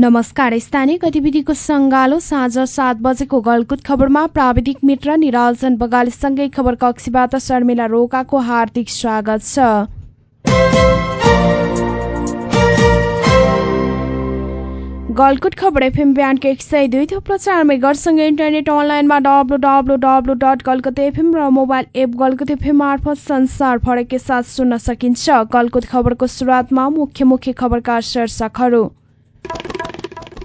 नमस्कार स्थानीय गतिविधिको सङ्गालो साँझ सात बजेको गलकुट खबरमा प्राविधिक मित्र निराजन बगालीसँगै खबर कक्षीबाट शर्मिला रोकाको हार्दिक स्वागत छ। गलकुट खबर एफएम बिहानको एक सय दुई थुप्रो चार मेगरसँगै इन्टरनेट अनलाइनमा W W W dot Galkot FM र मोबाइल एप गलकुट एफएम मार्फत संसार फरकै साथ सुन्न सकिन्छ। गलकुट खबरको सुरुवातमा मुख्य मुख्य खबरका शीर्षकहरू।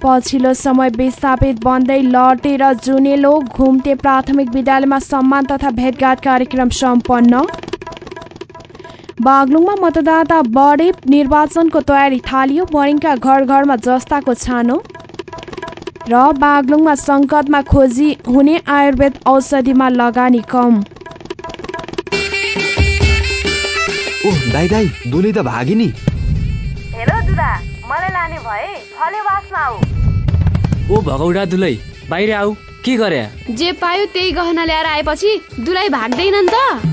पछिल्लो समय विस्थापित बन्दै लटेर जुनेलो घुम्ते प्राथमिक विद्यालयमा सम्मान तथा भेटघाट कार्यक्रम सम्पन्न। बागलुङमा मतदाता बढे निर्वाचनको तयारी थालियो। बरिङका घर घरमा जस्ताको छानो। र बागलुङमा सङ्कटमा खोजी हुने आयुर्वेद औषधिमा लगानी कम। ओह दाई दाई दुली त भागी नि हेलो दुदा मलाई लाने भए फलेवासमा आऊ। ओ भगौडा दुलै बाहिर आऊ के गरे? जे पायो त्यही गहना ल्याएर आएपछि दुलाई भाग्दैन नि त।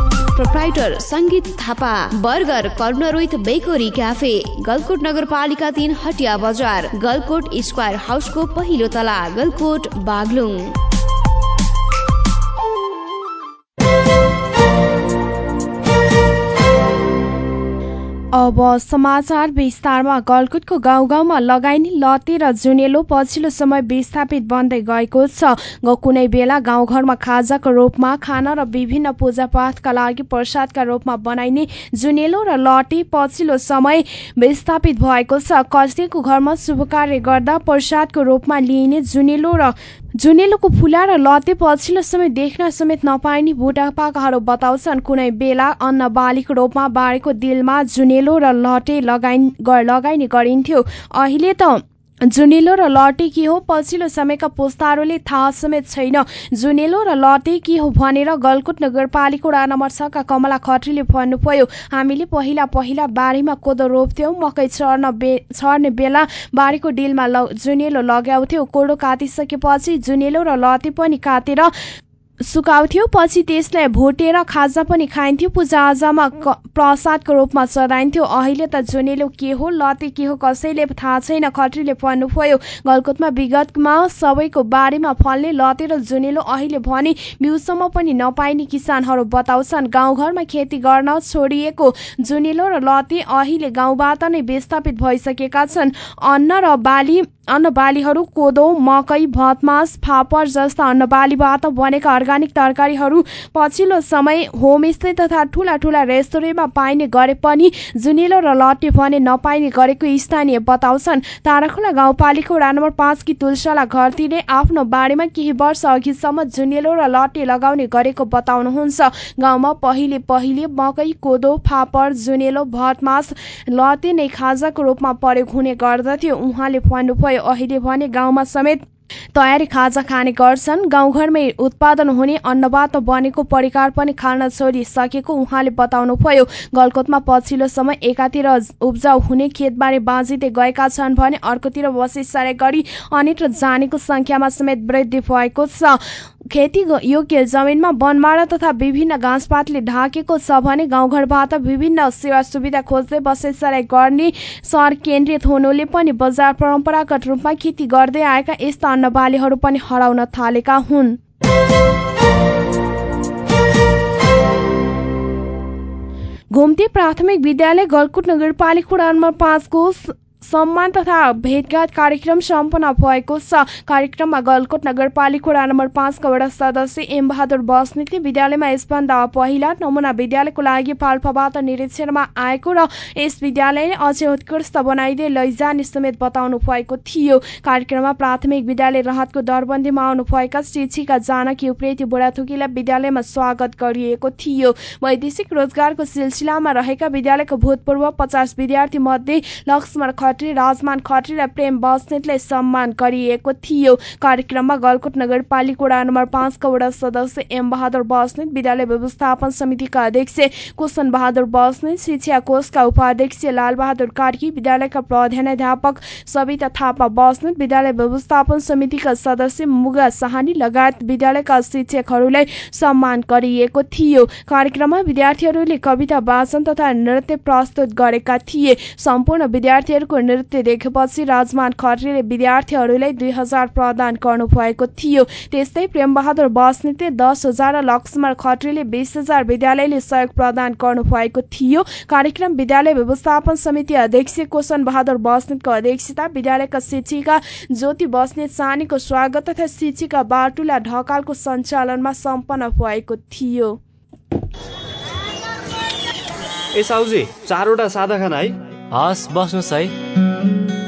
Proprietor Sangeet Thapa burger corner with bakery cafe Galkot नगरपालिका तिन हटिया बजार गलकोट स्क्वायर हाउसको पहिलो तला गलकोट बागलुङ। अब समाचार विस्तारमा गलकुटको गाउँ गाउँमा लगाइने लते र जुनेलो पछिल्लो समय विस्थापित बन्दै गएको छ। कुनै बेला गाउँघरमा खाजाको रूपमा खाना र विभिन्न पूजापाठका लागि प्रसादका रूपमा बनाइने जुनेलो र लटे पछिल्लो समय विस्थापित भएको छ। कसैको घरमा शुभ कार्य गर्दा प्रसादको रूपमा लिइने जुनेलो र जुनेलोको फुला र लते पछिल्लो समय देख्न समेत नपाइने बुढापाकाहरू बताउँछन्। कुनै बेला अन्न बालीको रूपमा बाढेको दिलमा जुनेलो र लटे लगाइन लगाइने गरिन्थ्यो। अहिले त जुनेलो र लटे के हो? पछिल्लो समयका पुस्ताहरूले थाहा समेत छैन। जुनेलो र लटे के हो भनेर गलकुट नगरपालिका वडा नम्बर छका कमला खत्रीले भन्नुभयो हामीले पहिला पहिला बारीमा कोदो रोप्थ्यौँ मकै छर्न बे छर्ने बेला बारीको डिलमा ल जुनेलो लगाउँथ्यौँ। कोदो काटिसकेपछि जुनेलो र लटे पनि काटेर सुकाउँथ्यो पछि त्यसलाई भोटेर खाजा पनि खाइन्थ्यो। पूजाआजामा प्रसादको रूपमा चढाइन्थ्यो। अहिले त जुनेलो के हो लते के हो कसैले थाहा छैन खत्रीले भन्नुभयो। गलकुटमा विगतमा सबैको बारीमा फल्ने लते र जुनेलो अहिले भने बिउसम्म पनि नपाइने किसानहरू बताउँछन्। गाउँघरमा खेती गर्न छोडिएको जुनेलो र लते अहिले गाउँबाट नै विस्थापित भइसकेका छन्। अन्न र बाली अन्न बालीहरू कोदो मकै भतमास फापर जस्ता अन्न बालीबाट बनेका अर्ग्यानिक तरकारीहरू पछिल्लो समय होमस्टे तथा ठूला ठूला रेस्टुरेन्टमा पाइने गरे पनि जुनेलो र लट्टे भने नपाइने गरेको स्थानीय बताउँछन्। ताराखोला गाउँपालिका वडा नम्बर पाँचकी तुलसाला घरतिरले आफ्नो बारीमा केही वर्ष अघिसम्म जुनेलो र लट्टे लगाउने गरेको बताउनुहुन्छ। गाउँमा पहिले पहिले मकै कोदो फापर जुनेलो भटमास लते नै खाजाको रूपमा प्रयोग हुने गर्दथ्यो। उहाँले भन्नुभयो अहिले भने गाउँमा समेत तयारी खाजा खाने गर्छन्। गाउँघरमै उत्पादन हुने अन्नबाट बनेको परिकार पनि खान छोडिसकेको उहाँले बताउनुभयो। गलकोटमा पछिल्लो समय एकातिर उब्जाउ हुने खेतबारे बाँझिँदै गएका छन् भने अर्कोतिर बसिसारे गरी अनेक जानेको संख्यामा समेत वृद्धि भएको छ। खेती योग्य जमिनमा वनमारा तथा विभिन्न घाँसपातले ढाकेको छ भने गाउँघरबाट विभिन्न सेवा सुविधा खोज्दै बसेसराई गर्ने सहर केन्द्रित हुनुले पनि बजार परम्परागत रूपमा खेती गर्दै आएका यस्ता अन्नबालीहरू पनि हराउन थालेका हुन्। घुम्ती प्राथमिक विद्यालय गलकुट नगरपालिका नम्बर पाँचको सम्मान तथा भेटघाट कार्यक्रम सम्पन्न भएको छ। कार्यक्रममा गलकोट नगरपालिका वडा नम्बर पाँचका वडा सदस्य एम बहादुर बस्नेतले विद्यालयमा यसभन्दा पहिला नमुना विद्यालयको लागि पाल्पाबाट निरीक्षणमा आएको र यस विद्यालयले अझै उत्कृष्ट बनाइदिए लैजाने समेत बताउनु भएको थियो। कार्यक्रममा प्राथमिक विद्यालय राहतको दरबन्दीमा आउनुभएका शिक्षिका जानकी उप्रेती बुढाथुकीलाई विद्यालयमा स्वागत गरिएको थियो। वैदेशिक रोजगारको सिलसिलामा रहेका विद्यालयको भूतपूर्व पचास विद्यार्थी मध्ये लक्ष्मण खत्री राजमान खत्री र प्रेम बस्नेतलाई सम्मान गरिएको थियो। कार्यक्रममा गलकोट नगरपालिका वडा नम्बर पाँचका वडा सदस्य एम बहादुर बस्नेत विद्यालय व्यवस्थापन समितिका अध्यक्ष कुशन बहादुर बस्नेत शिक्षा कोषका उपाध्यक्ष लालबहादुर कार्की विद्यालयका प्रधानाध्यापक सविता थापा बस्नेत विद्यालय व्यवस्थापन समितिका सदस्य मुगा साहानी लगायत विद्यालयका शिक्षकहरूलाई सम्मान गरिएको थियो। कार्यक्रममा विद्यार्थीहरूले कविता वाचन तथा नृत्य प्रस्तुत गरेका थिए। सम्पूर्ण विद्यार्थीहरूको नृत्य देखेपछि राजमान खत्रीले विद्यार्थीहरूलाई दुई हजार प्रदान गर्नुभएको थियो। त्यस्तै प्रेमबहादुर बस्नेतले दस हजार र लक्ष्मण खत्रीले बिस हजार विद्यालयले सहयोग प्रदान गर्नुभएको थियो। कार्यक्रम विद्यालय व्यवस्थापन समिति अध्यक्ष कोशन बहादुर बस्नेतको अध्यक्षता विद्यालयका शिक्षिका ज्योति बस्नेत सानीको स्वागत तथा शिक्षिका बाटुला ढकालको सञ्चालनमा सम्पन्न भएको थियो। ए साउजी चारवटा सादा खाना है? हस् बस्नुहोस् है।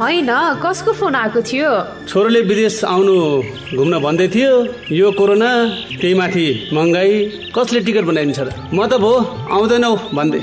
होइन कसको फोन आएको थियो? छोरोले विदेश आउनु घुम्न भन्दै थियो यो कोरोना त्यही माथि महँगाई कसले टिकट बनाइदिन्छ र? म त भो आउँदैनौ भन्दै।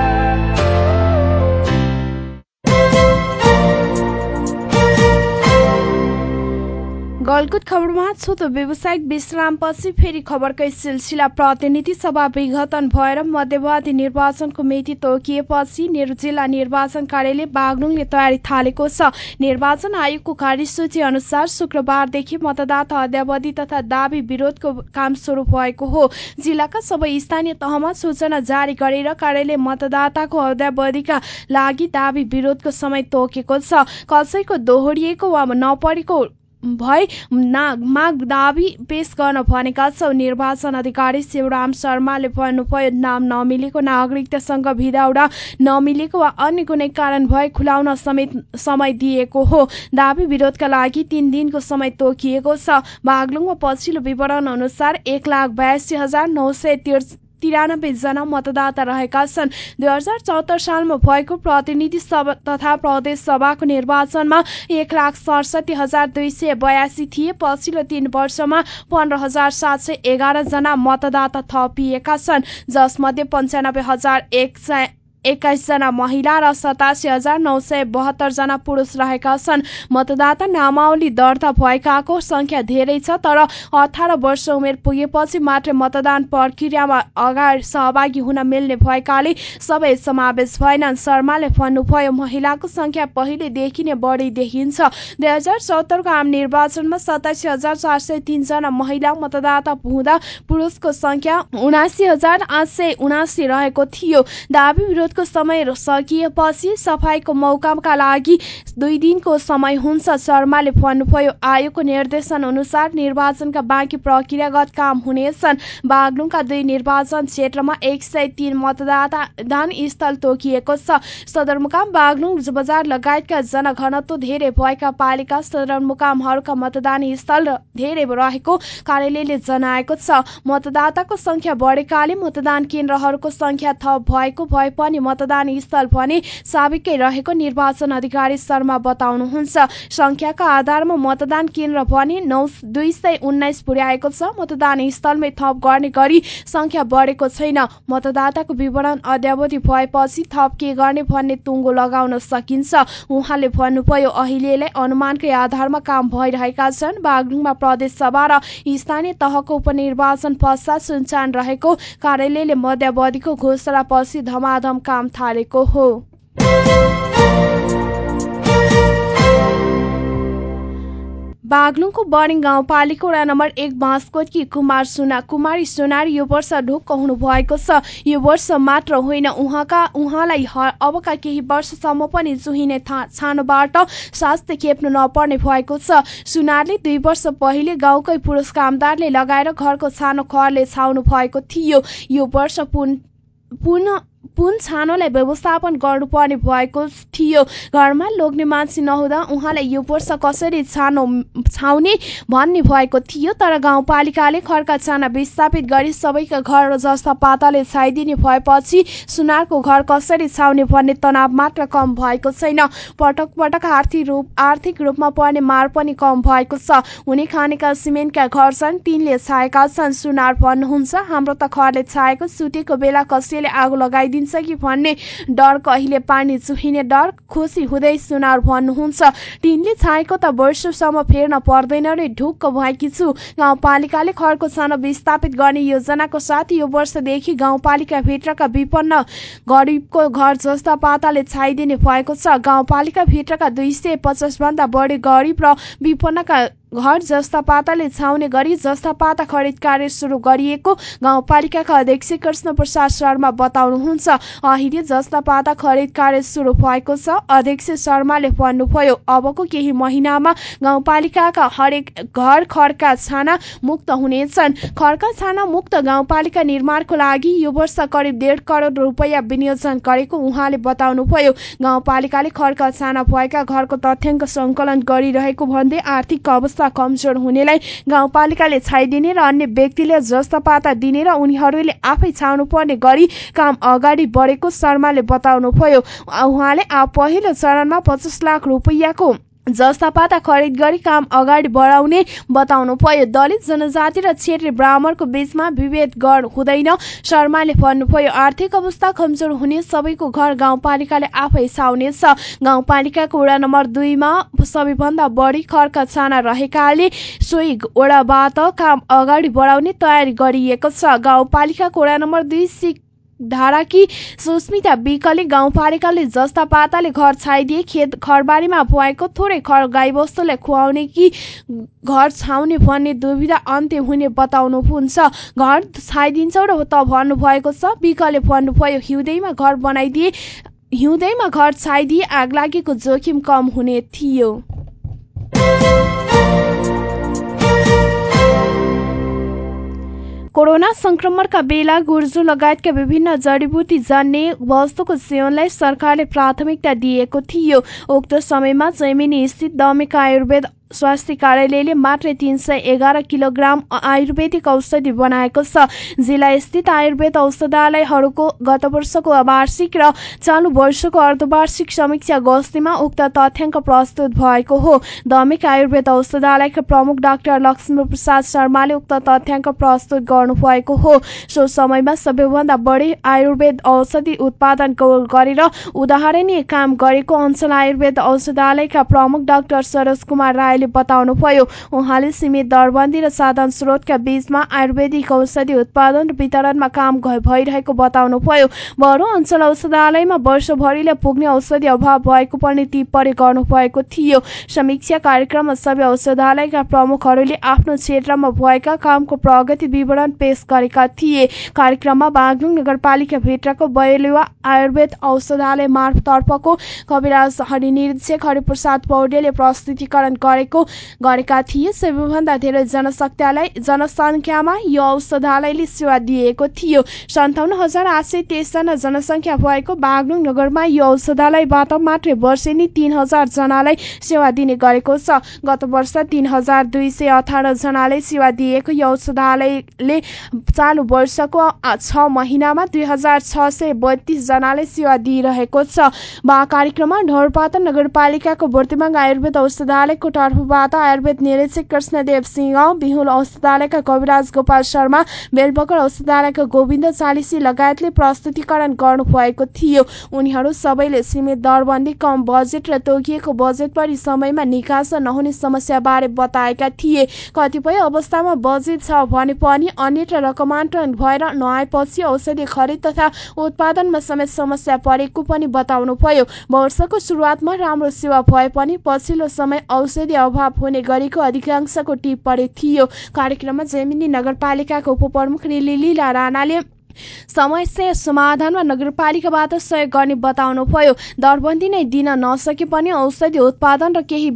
गलकुट खबरमा छोटो व्यावसायिक विश्रामपछि फेरि खबरकै सिलसिला प्रतिनिधि सभा विघटन भएर मध्यवधि निर्वाचनको मिति तोकिएपछि जिल्ला निर्वाचन कार्यालय बागलुङले तयारी थालेको छ। निर्वाचन आयोगको कार्यसूची अनुसार शुक्रबारदेखि मतदाता अध्यावधि तथा दावी विरोधको काम सुरु भएको हो। जिल्लाका सबै स्थानीय तहमा सूचना जारी गरेर कार्यालय मतदाताको अध्यावधिका लागि दावी विरोधको समय तोकेको छ। कसैको दोहोरिएको वा नपरेको भए माग दावी पेश गर्न भनेका छौ। निर्वाचन अधिकारी शिवराम शर्माले भन्नुभयो नाम नमिलेको नागरिकतासँग भिडाउडा नमिलेको वा अन्य कुनै कारण भए खुलाउन समेत समय दिएको हो। दावी विरोधका लागि तीन दिनको समय तोकिएको छ। बागलुङमा पछिल्लो विवरण अनुसार एक लाख बयासी हजार नौ सय तिरानब्बे जना मतदाता रहेका छन्। दुई हजार चौहत्तर सालमा भएको प्रतिनिधि सभा तथा प्रदेश सभाको निर्वाचनमा एक लाख सडसठी हजार दुई सय बयासी थिए। पछिल्लो तीन वर्षमा पन्ध्र हजार सात सय एघार जना मतदाता थपिएका छन् जसमध्ये पन्चानब्बे हजार एक सय एक्काइसजना महिला र सतासी हजार नौ सय बहत्तरजना पुरुष रहेका छन्। मतदाता नामावली दर्ता भएकाको संख्या धेरै छ तर अठार वर्ष उमेर पुगेपछि मात्र मतदान प्रक्रियामा अगाडि सहभागी हुन मिल्ने भएकाले सबै समावेश भएनन्। शर्माले भन्नुभयो महिलाको संख्या पहिलेदेखि नै बढी देखिन्छ। दुई हजार चौहत्तरको आम निर्वाचनमा सतासी हजार चार सय तीनजना महिला मतदाता हुँदा पुरुषको संख्या उनासी हजार आठ सय उनासी रहेको थियो। दावी विरोधको समय सकिएपछि सफाईको मौकाका लागि दुई दिनको समय हुन्छ। शर्माले भन्नुभयो आयोगको निर्देशन अनुसार निर्वाचनका बाँकी प्रक्रियागत काम हुनेछन्। बागलुङका दुई निर्वाचन क्षेत्रमा एक सय तीन मतदान स्थल तोकिएको छ। सदरमुकाम बागलुङ बजार लगायतका जनघनत्व धेरै भएका पालिका सदरमुकामहरूका मतदान स्थल धेरै रहेको कार्यालयले जनाएको छ। मतदाताको संख्या बढेकाले मतदान केन्द्रहरूको संख्या थप भएको भए पनि मतदान स्थल भने साबिकै रहेको निर्वाचन अधिकारी शर्मा बताउनुहुन्छ। संख्याका आधारमा मतदान केन्द्र भने नौ दुई सय उन्नाइस पुर्याएको छ। मतदान स्थलमै थप गर्ने गरी संख्या बढेको छैन। मतदाताको विवरण अद्यावधि भएपछि थप के गर्ने भन्ने टुङ्गो लगाउन सकिन्छ। उहाँले भन्नुभयो अहिलेलाई अनुमानकै आधारमा काम भइरहेका छन्। बागलुङमा प्रदेश सभा र स्थानीय तहको उपनिर्वाचन पश्चात सुनचान रहेको कार्यालयले मध्यावधिको घोषणा पछि धमाधम काम थालेको हो। बागलुङको बर्डिङ गाउँपालिका वडा नम्बर एक बाँसकोटकी कुमार सुना कुमारी सुनार यो वर्ष ढुक्क हुनु भएको छ। यो वर्ष मात्र होइन उहाँका उहाँलाई अबका केही वर्षसम्म पनि चुहिने छानोबाट स्वास्थ्य खेप्नु नपर्ने भएको छ। सुनारले दुई वर्ष पहिले गाउँकै पुरुष कामदारले लगाएर घरको छानो खरले छाउनु भएको थियो। यो वर्ष पुन पुनः पुन छानोलाई व्यवस्थापन गर्नुपर्ने भएको थियो। घरमा लोग्ने मान्छे नहुँदा उहाँलाई यो वर्ष कसरी छानो छाउने भन्ने भएको थियो तर गाउँपालिकाले खर्का छाना विस्थापित गरी सबैका घर जस्ता पाताले छाइदिने भएपछि सुनारको घर कसरी छाउने भन्ने तनाव मात्र कम भएको छैन। पटक पटक आर्थिक रूप आर्थिक रूपमा पर्ने मार पनि कम भएको छ। हुने खानेका सिमेन्टका घर छन् तिनले छाएका छन् सुनार भन्नुहुन्छ। हाम्रो त खरले छाएको सुतेको बेला कसैले आगो लगाइदिन्छ। सकिन्छ कि भन्ने डर कहिले पानी चुहिने डर खुसी हुँदै सुनार भन्नुहुन्छ। टिनले छाएको त वर्षसम्म फेर्न पर्दैन रे ढुक्क भएकी छु। गाउँपालिकाले खरको छानो विस्थापित गर्ने योजनाको साथ यो वर्षदेखि गाउँपालिका भित्रका विपन्न गरिबको घर जस्ता पाताले छाइदिने भएको छ। गाउँपालिका भित्रका दुई सय पचास भन्दा बढी गरिब र विपन्नका घर जस्ता पाताले छाउने गरी जस्ता पाता खरिद कार्य सुरु गरिएको गाउँपालिकाका अध्यक्ष कृष्ण प्रसाद शर्मा बताउनुहुन्छ। अहिले जस्ता पाता खरिद कार्य सुरु भएको छ। अध्यक्ष शर्माले भन्नुभयो अबको केही महिनामा गाउँपालिकाका हरेक घर खड्का छाना मुक्त हुनेछन्। खड्का छाना मुक्त गाउँपालिका निर्माणको लागि यो वर्ष करिब डेढ करोड रुपियाँ विनियोजन गरेको उहाँले बताउनुभयो। गाउँपालिकाले खड्का छाना भएका घरको तथ्याङ्क सङ्कलन गरिरहेको भन्दै आर्थिक अवस्था कमजोर हुनेलाई गाउँपालिकाले छाइदिने र अन्य व्यक्तिले जस्ता पाता दिने र उनीहरूले आफै छाउनुपर्ने गरी काम अगाडि बढेको शर्माले बताउनुभयो। उहाँले पहिलो चरणमा पचास लाख रुपियाँको जस्ता पाता खरिद गरी काम अगाडि बढाउने बताउनु भयो। दलित जनजाति र क्षेत्रीय ब्राह्मणको बीचमा विभेद गण हुँदैन। शर्माले भन्नुभयो आर्थिक अवस्था कमजोर हुने सबैको घर गाउँपालिकाले आफै छाउनेछ गाउँपालिकाको वडा नम्बर दुईमा सबैभन्दा बढी खर्क छाना रहेकाले सोही वडाबाट काम अगाडि बढाउने तयारी गरिएको छ। गाउँपालिकाको वडा नम्बर दुई सिक धाराकी सुस्मिता विकले गाउँपालिकाले जस्ता पाताले घर छाइदिए खेत खरबारीमा भएको थोरै खर गाईबस्तुलाई खुवाउने कि घर छाउने भन्ने दुविधा अन्त्य हुने बताउनुहुन्छ। घर छाइदिन्छौ र त भन्नुभएको छ विकले भन्नुभयो हिउँदैमा घर बनाइदिए हिउँदैमा घर छाइदिए आग लागेको जोखिम कम हुने थियो। कोरोना संक्रमणका बेला गुर्जो लगायतका विभिन्न जडीबुटी जन्ने वस्तुको सेवनलाई सरकारले प्राथमिकता दिएको थियो। उक्त समयमा जैमिनी स्थित दमेका आयुर्वेद स्वास्थ्य कार्यालयले मात्रै तीन सय एघार किलोग्राम आयुर्वेदिक औषधि बनाएको छ। जिल्ला स्थित आयुर्वेद औषधालयहरूको गत वर्षको वार्षिक र चालु वर्षको अर्धवार्षिक समीक्षा गोष्ठीमा उक्त तथ्याङ्क प्रस्तुत भएको हो। दमिक आयुर्वेद औषधालयका प्रमुख डाक्टर लक्ष्मी प्रसाद शर्माले उक्त तथ्याङ्क प्रस्तुत गर्नुभएको हो। सो समयमा सबैभन्दा बढी आयुर्वेद औषधि उत्पादन गरेर उदाहरणीय काम गरेको अञ्चल आयुर्वेद औषधालयका प्रमुख डाक्टर सरोज कुमार राय उहाँले बताउनुभयो उहाँले सीमित दरबन्दी र साधन स्रोतका बीचमा आयुर्वेदिक औषधि उत्पादन र वितरणमा काम भइरहेको बताउनुभयो बरु अञ्चल औषधालयमा वर्षभरिले पुग्ने औषधि अभाव भएको पनि टिप्पणी गर्नुभएको थियो। समीक्षा कार्यक्रममा सबै औषधालयका प्रमुखहरूले आफ्नो क्षेत्रमा भएका कामको प्रगति विवरण पेश गरेका थिए। कार्यक्रममा बागलुङ नगरपालिका भित्रको बयलुवा आयुर्वेद औषधालय मार्फतर्फको कविराज हरिनिरीक्षक हरिप्रसाद पौडेलले प्रस्तुतिकरण गरेको गरेको गरेका थिए। सबैभन्दा धेरै जनशक्तिलाई जनसङ्ख्यामा यो औषधालयले सेवा दिएको थियो। सन्ताउन्न हजार आठ सय तेइसजना जनसङ्ख्या भएको बागलुङ नगरमा यो औषधालयबाट मात्रै वर्षेनी तिन हजार जनालाई सेवा दिने गरेको छ। गत वर्ष तिन हजार दुई सय अठार जनालाई सेवा दिएको यो औषधालयले चालु वर्षको छ महिनामा दुई हजार छ सय बत्तीस जनालाई सेवा दिइरहेको छ। कार्यक्रममा ढोरपाता नगरपालिकाको वर्तमान आयुर्वेद औषधालयको तर्फबाट आयुर्वेद निरीक्षक कृष्णदेव सिंह बिहुल औषधालयका कविराज गोपाल शर्मा बेलबकर औषधालयका गोविन्द चालिसी लगायतले प्रस्तुतिकरण गर्नुभएको थियो। उनीहरू सबैले सीमित दरबन्दी कम बजेट र तोकिएको बजेट पनि समयमा निकास नहुने समस्याबारे बताएका थिए। कतिपय अवस्थामा बजेट छ भने पनि अन्यत्र रकमान्तरण भएर नआएपछि औषधि खरिद तथा उत्पादनमा समेत समस्या परेको पनि बताउनुभयो वर्षको सुरुवातमा राम्रो सेवा भए पनि पछिल्लो समय औषधि अभाव हुने गरेको अधिकांशको टिप्पणी थियो। कार्यक्रममा जैमिनी नगरपालिकाको उपप्रमुख लीला राणाले समस्या समाधानमा नगरपालिकाबाट सहयोग गर्ने बताउनुभयो। दरबन्दी नै दिन नसके पनि औषधि उत्पादन र केही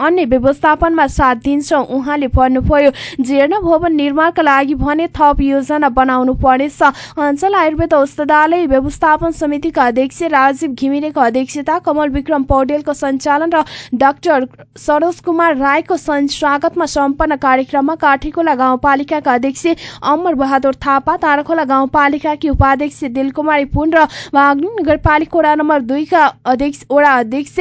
अन्य व्यवस्थापनमा साथ दिन्छ। उहाँले भन्नुभयो जीर्ण भवन निर्माणका लागि भने थप योजना बनाउनु पर्नेछ। अञ्चल आयुर्वेद औषधालय व्यवस्थापन समितिका अध्यक्ष राजीव घिमिरेको अध्यक्षता कमल विक्रम पौडेलको सञ्चालन र डाक्टर सरोज कुमार राईको स्वागतमा सम्पन्न कार्यक्रममा काठीखोला गाउँपालिकाका अध्यक्ष अमर बहादुर थापा ताराखोला गाउँपालिकाकी उपाध्यक्ष दिलकुमारी पुन र बागलुङ नगरपालिका वडा नम्बर दुईका अध्यक्ष वडा अध्यक्ष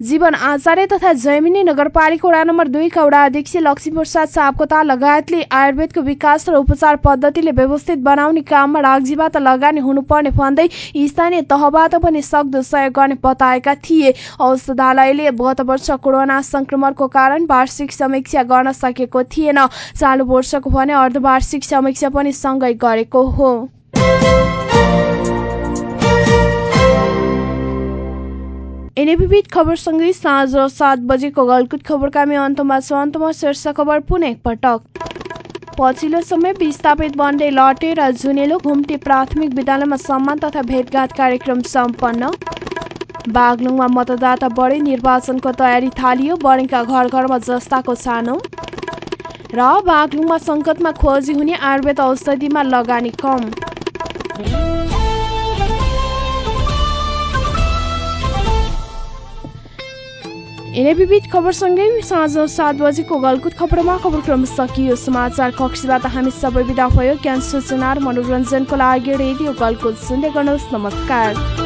जीवन आचार्य तथा जैमिनी नगरपालिका वडा नम्बर दुईका वडा अध्यक्ष लक्ष्मी प्रसाद सापकोता लगायतले आयुर्वेदको विकास र उपचार पद्धतिले व्यवस्थित बनाउने काममा राज्यबाट लगानी हुनुपर्ने भन्दै स्थानीय तहबाट पनि सक्दो सहयोग गर्ने बताएका थिए। औषधालयले गत वर्ष कोरोना संक्रमणको कारण वार्षिक समीक्षा गर्न सकेको थिएन। चालु वर्षको भने अर्धवार्षिक समीक्षा पनि सँगै गरेको हो। विविध खबरसँगै साँझ सात बजेको गलकुट खबरका मे अन्तमा छ। अन्तमा शीर्ष खबर पुनः एकपटक पछिल्लो समय विस्थापित बन्दै लटे र जुनेलो घुम्टी प्राथमिक विद्यालयमा सम्मान तथा भेटघाट कार्यक्रम सम्पन्न। बागलुङमा मतदाता बढी निर्वाचनको तयारी थालियो। बढीका घर घरमा जस्ताको छानो र बागलुङमा सङ्कटमा खोजी हुने आयुर्वेद औषधिमा लगानी कम। यिनै विविध खबरसँगै साँझ सात बजेको गलकुट खबरमा खबरक्रम सकियो। समाचार कक्षबाट हामी सबै विदा भयो। ज्ञान सूचना र मनोरञ्जनको लागि रेडियो गलकुट सुन्दै गर्नुहोस्। नमस्कार।